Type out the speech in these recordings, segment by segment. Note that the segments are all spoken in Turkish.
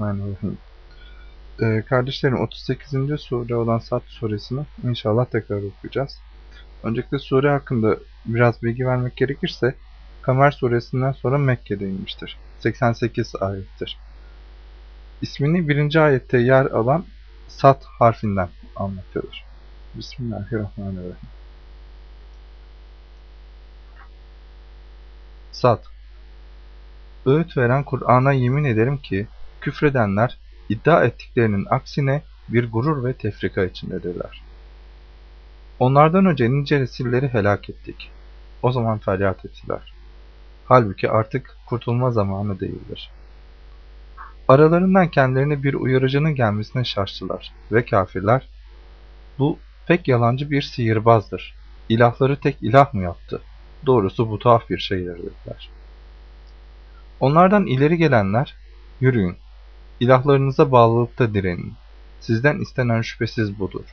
Bismillahirrahmanirrahim. Ee, kardeşlerim 38. sure olan Sad suresini inşallah tekrar okuyacağız. Öncelikle sure hakkında biraz bilgi vermek gerekirse Kamer suresinden sonra Mekke'de inmiştir. 88 ayettir. İsmini birinci ayette yer alan Sad harfinden anlatıyordur. Bismillahirrahmanirrahim. Sad Öğüt veren Kur'an'a yemin ederim ki küfredenler iddia ettiklerinin aksine bir gurur ve tefrika içindedirler. Onlardan önce nice nesilleri helak ettik. O zaman feryat ettiler. Halbuki artık kurtulma zamanı değildir. Aralarından kendilerine bir uyarıcının gelmesine şaştılar ve kafirler, bu pek yalancı bir sihirbazdır. İlahları tek ilah mı yaptı? Doğrusu bu tuhaf bir şeydir dediler. Onlardan ileri gelenler, yürüyün, ilahlarınıza bağlılıkta direnin. Sizden istenen şüphesiz budur.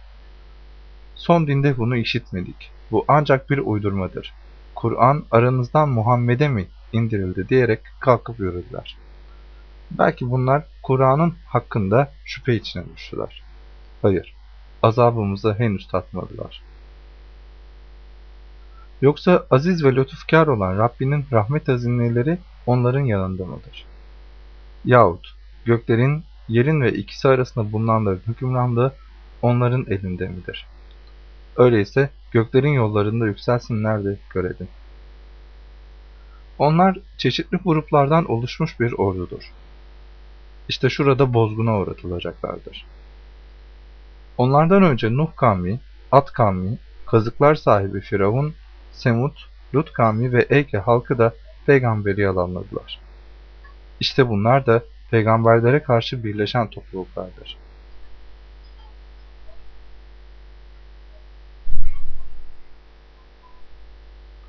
Son dinde bunu işitmedik. Bu ancak bir uydurmadır. Kur'an aranızdan Muhammed'e mi indirildi diyerek kalkıp yürüdüler. Belki bunlar Kur'an'ın hakkında şüphe içine düştüler. Hayır, azabımızı henüz tatmadılar. Yoksa aziz ve lütufkar olan Rabbinin rahmet hazineleri onların yanında mıdır? Yahut göklerin, yerin ve ikisi arasında bulunanların hükümranlığı onların elinde midir? Öyleyse göklerin yollarında yükselsinler de görelim. Onlar çeşitli gruplardan oluşmuş bir ordudur. İşte şurada bozguna uğratılacaklardır. Onlardan önce Nuh kavmi, At kavmi, kazıklar sahibi Firavun, Semud, Lut kavmi ve Eke halkı da peygamberi yalanladılar. İşte bunlar da peygamberlere karşı birleşen topluluklardır.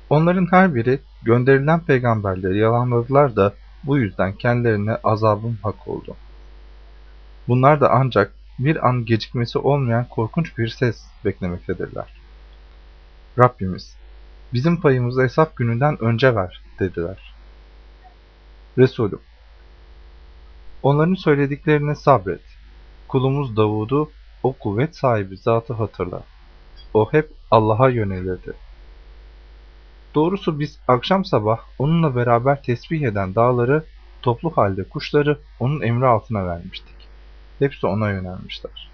Onların her biri gönderilen peygamberleri yalanladılar da bu yüzden kendilerine azabım hak oldu. Bunlar da ancak bir an gecikmesi olmayan korkunç bir ses beklemektedirler. Rabbimiz, bizim payımızı hesap gününden önce ver dediler. Resulüm, onların söylediklerine sabret. Kulumuz Davud'u o kuvvet sahibi zatı hatırla. O hep Allah'a yönelirdi. Doğrusu biz akşam sabah onunla beraber tesbih eden dağları, toplu halde kuşları onun emri altına vermiştik. Hepsi ona yönelmişler.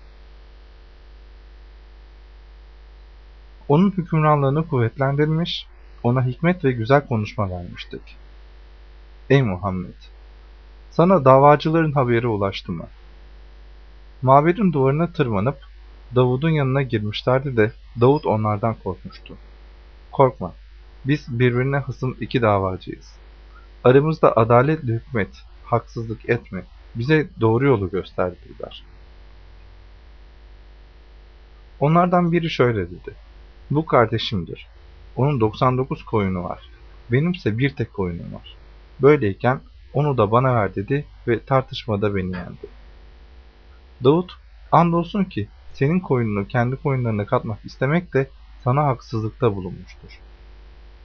Onun hükümranlığını kuvvetlendirmiş, ona hikmet ve güzel konuşma vermiştik. Ey Muhammed! Sana davacıların haberi ulaştı mı? Mabedin duvarına tırmanıp Davud'un yanına girmişlerdi de Davud onlardan korkmuştu. Korkma, biz birbirine hısım iki davacıyız. Aramızda adaletle hükmet, haksızlık etme, bize doğru yolu gösterdiler. Onlardan biri şöyle dedi. Bu kardeşimdir. Onun 99 koyunu var. Benimse bir tek koyunum var. Böyleyken onu da bana ver dedi ve tartışmada beni yendi. Davut, andolsun ki senin koyununu kendi koyunlarına katmak istemek de sana haksızlıkta bulunmuştur.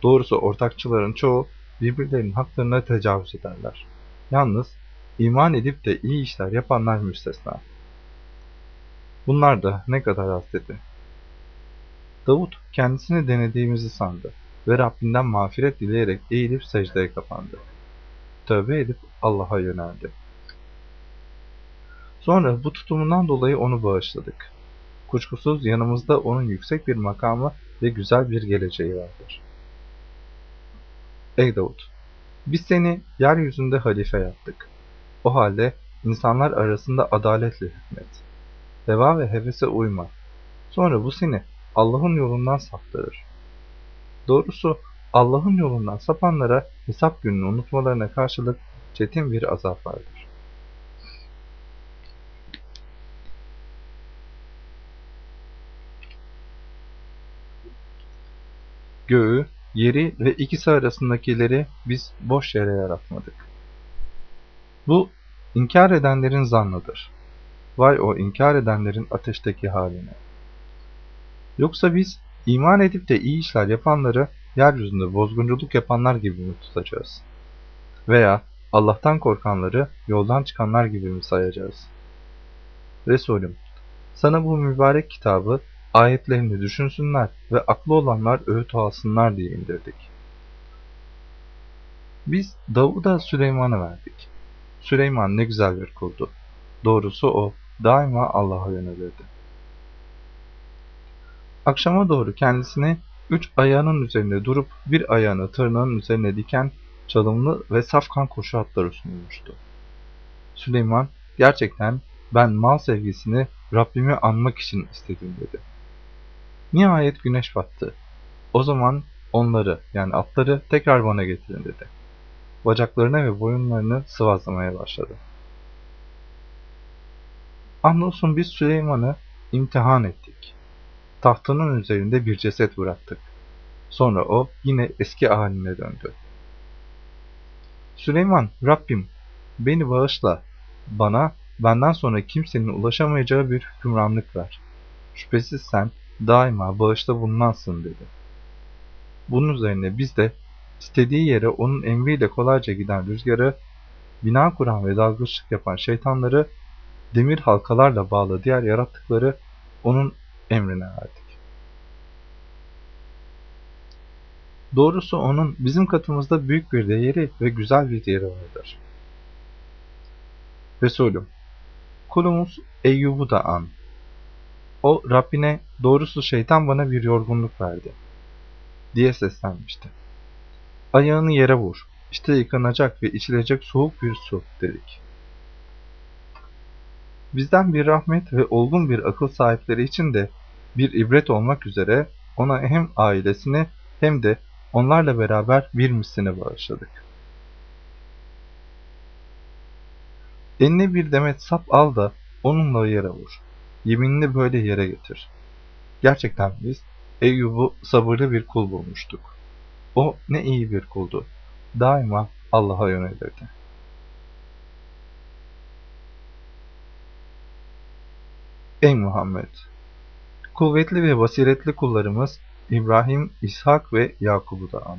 Doğrusu ortakçıların çoğu birbirlerinin haklarına tecavüz ederler. Yalnız iman edip de iyi işler yapanlar müstesna. Bunlar da ne kadar az dedi. Davut kendisini denediğimizi sandı ve Rabbinden mağfiret dileyerek eğilip secdeye kapandı. Tövbe edip Allah'a yöneldi. Sonra bu tutumundan dolayı onu bağışladık. Kuşkusuz yanımızda onun yüksek bir makamı ve güzel bir geleceği vardır. Ey Davut! Biz seni yeryüzünde halife yaptık. O halde insanlar arasında adaletle hükmet. Deva ve hevese uyma. Sonra bu seni Allah'ın yolundan saptırır. Doğrusu Allah'ın yolundan sapanlara hesap gününü unutmalarına karşılık çetin bir azap vardır. Göğü, yeri ve ikisi arasındakileri biz boş yere yaratmadık. Bu, inkar edenlerin zannıdır. Vay o inkar edenlerin ateşteki haline. Yoksa biz iman edip de iyi işler yapanları yeryüzünde bozgunculuk yapanlar gibi mi tutacağız? Veya Allah'tan korkanları yoldan çıkanlar gibi mi sayacağız? Resulüm, sana bu mübarek kitabı ayetlerini düşünsünler ve aklı olanlar öğüt alsınlar diye indirdik. Biz Davud'a Süleyman'ı verdik. Süleyman ne güzel bir kuldu. Doğrusu o daima Allah'a yönelirdi. Akşama doğru kendisini üç ayağının üzerinde durup bir ayağını tırnağının üzerine diken çalımlı ve safkan koşu atları sunulmuştu. Süleyman gerçekten ben mal sevgisini Rabbimi anmak için istedim dedi. Nihayet güneş battı. O zaman onları yani atları tekrar bana getirin dedi. Bacaklarına ve boyunlarını sıvazlamaya başladı. Andolsun biz Süleyman'ı imtihan ettik. Tahtının üzerinde bir ceset bıraktık. Sonra o yine eski haline döndü. Süleyman, Rabbim beni bağışla, bana benden sonra kimsenin ulaşamayacağı bir hükümranlık ver. Şüphesiz sen daima bağışta bulunansın dedi. Bunun üzerine biz de istediği yere onun emriyle kolayca giden rüzgarı, bina kuran ve dalgıçlık yapan şeytanları, demir halkalarla bağlı diğer yarattıkları onun emrine verdik. Doğrusu onun bizim katımızda büyük bir değeri ve güzel bir yeri vardır. Resulüm, kulumuz Eyyub'u da an. O Rabbine doğrusu şeytan bana bir yorgunluk verdi diye seslenmişti. Ayağını yere vur, işte yıkanacak ve içilecek soğuk bir su dedik. Bizden bir rahmet ve olgun bir akıl sahipleri için de bir ibret olmak üzere ona hem ailesini hem de onlarla beraber bir mislini bağışladık. Eline bir demet sap al da onunla yere vur. Yeminini böyle yere getir. Gerçekten biz Eyyub'u sabırlı bir kul bulmuştuk. O ne iyi bir kuldu. Daima Allah'a yönelirdi. Ey Muhammed! Kuvvetli ve basiretli kullarımız İbrahim, İshak ve Yakub'u da an.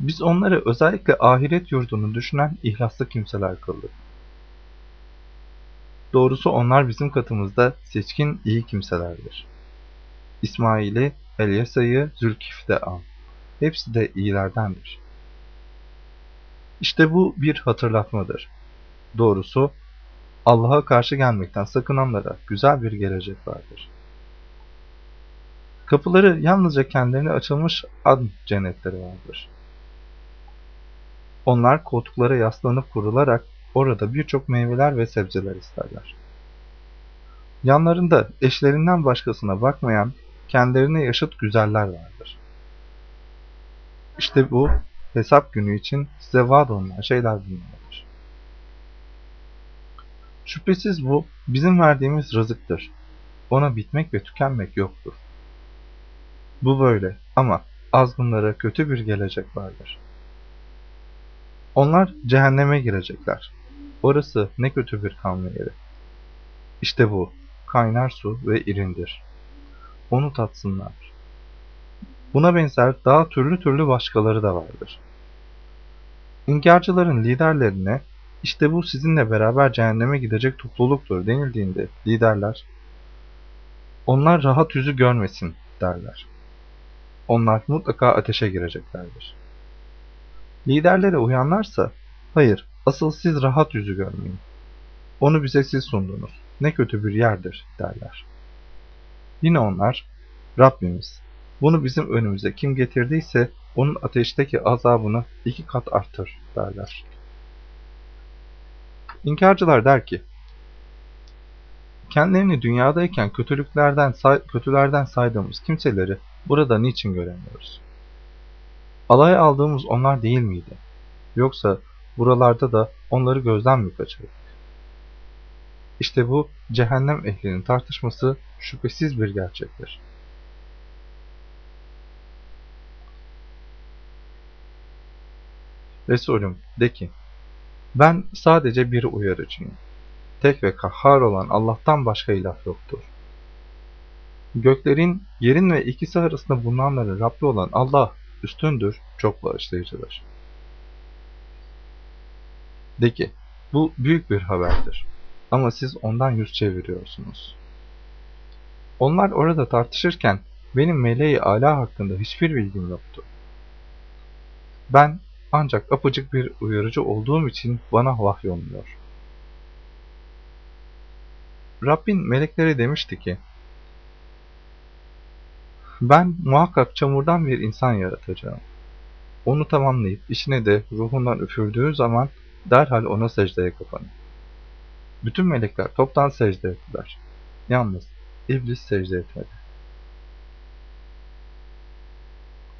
Biz onları özellikle ahiret yurdunu düşünen ihlaslı kimseler kıldık. Doğrusu onlar bizim katımızda seçkin iyi kimselerdir. İsmail'i, Elyasa'yı, Zülkif'de an. Hepsi de iyilerdendir. İşte bu bir hatırlatmadır. Doğrusu Allah'a karşı gelmekten sakınanlara güzel bir gelecek vardır. Kapıları yalnızca kendilerine açılmış adn cennetleri vardır. Onlar koltuklara yaslanıp kurularak orada birçok meyveler ve sebzeler isterler. Yanlarında eşlerinden başkasına bakmayan kendilerine yaşıt güzeller vardır. İşte bu hesap günü için size vaat olunan şeyler bunlardır. Şüphesiz bu bizim verdiğimiz rızıktır. Ona bitmek ve tükenmek yoktur. Bu böyle ama azgınlara kötü bir gelecek vardır. Onlar cehenneme girecekler. Orası ne kötü bir kanlı yeri. İşte bu, kaynar su ve irindir. Onu tatsınlar. Buna benzer daha türlü türlü başkaları da vardır. İnkarcıların liderlerine işte bu sizinle beraber cehenneme gidecek topluluktur denildiğinde liderler onlar rahat yüzü görmesin derler. Onlar mutlaka ateşe gireceklerdir. Liderlere uyanlarsa hayır asıl siz rahat yüzü görmeyin. Onu bize siz sundunuz. Ne kötü bir yerdir derler. Yine onlar Rabbimiz bunu bizim önümüze kim getirdiyse onun ateşteki azabını iki kat arttır derler. İnkarcılar der ki, kendilerini dünyadayken kötülüklerden say kötülerden saydığımız kimseleri burada niçin göremiyoruz? Alay aldığımız onlar değil miydi? Yoksa buralarda da onları gözden mi kaçırdık? İşte bu cehennem ehlinin tartışması şüphesiz bir gerçektir. Resulüm de ki, ben sadece bir uyarıcıyım. Tek ve kahhar olan Allah'tan başka ilah yoktur. Göklerin, yerin ve ikisi arasında bulunanların Rabbi olan Allah üstündür, çok bağışlayıcıdır. De ki, bu büyük bir haberdir. Ama siz ondan yüz çeviriyorsunuz. Onlar orada tartışırken benim meleği ala hakkında hiçbir bilgim yoktu. Ben ancak apacık bir uyarıcı olduğum için bana vahyolmuyor. Rabbin meleklere demişti ki, ben muhakkak çamurdan bir insan yaratacağım. Onu tamamlayıp işine de ruhundan üfürdüğü zaman derhal ona secdeye kapanın. Bütün melekler toptan secde ettiler. Yalnız iblis secde etmedi.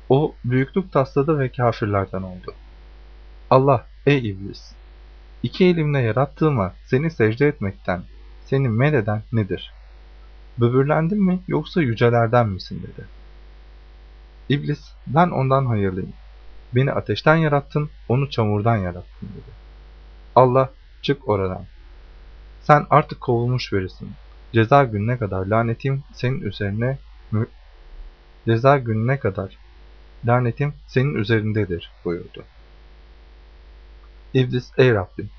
O büyüklük tasladı ve kafirlerden oldu. Allah, ey iblis! İki elimle yarattığıma seni secde etmekten, seni men eden nedir? Böbürlendin mi yoksa yücelerden misin dedi. İblis, ben ondan hayırlıyım. Beni ateşten yarattın, onu çamurdan yarattın dedi. Allah, çık oradan. Sen artık kovulmuş birisin. Ceza gününe kadar lanetim senin üzerine ceza gününe kadar lanetim senin üzerindedir buyurdu. İblis ey Rabbim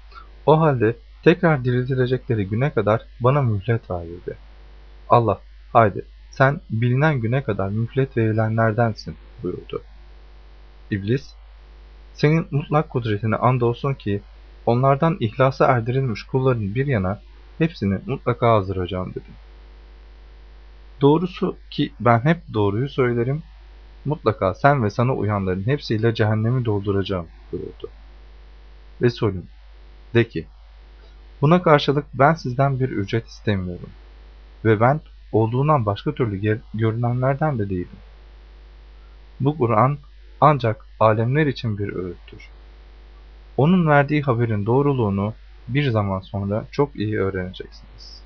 o halde tekrar diriltilecekleri güne kadar bana mühlet verildi. Allah haydi sen bilinen güne kadar mühlet verilenlerdensin buyurdu. İblis senin mutlak kudretine andolsun ki onlardan ihlasa erdirilmiş kulların bir yana hepsini mutlaka azdıracağım dedim. Doğrusu ki ben hep doğruyu söylerim, mutlaka sen ve sana uyanların hepsiyle cehennemi dolduracağım buyurdu. Resulüm, de ki, buna karşılık ben sizden bir ücret istemiyorum ve ben olduğundan başka türlü görünenlerden de değilim. Bu Kur'an ancak alemler için bir öğüttür. Onun verdiği haberin doğruluğunu bir zaman sonra çok iyi öğreneceksiniz.